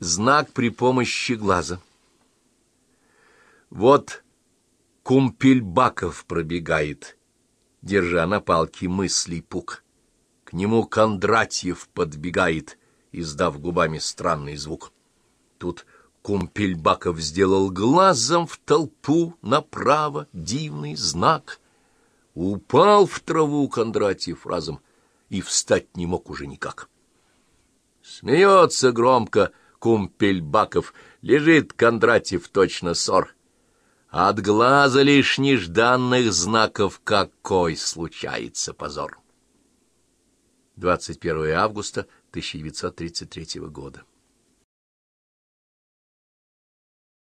Знак при помощи глаза. Вот Кумпельбаков пробегает, держа на палке мыслей пук. К нему Кондратьев подбегает, издав губами странный звук. Тут Кумпельбаков сделал глазом в толпу направо дивный знак. Упал в траву Кондратьев разом и встать не мог уже никак. Смеется громко Кумпельбаков, лежит Кондратьев точно сор. От глаза лишь нежданных знаков какой случается позор. 21 августа 1933 года.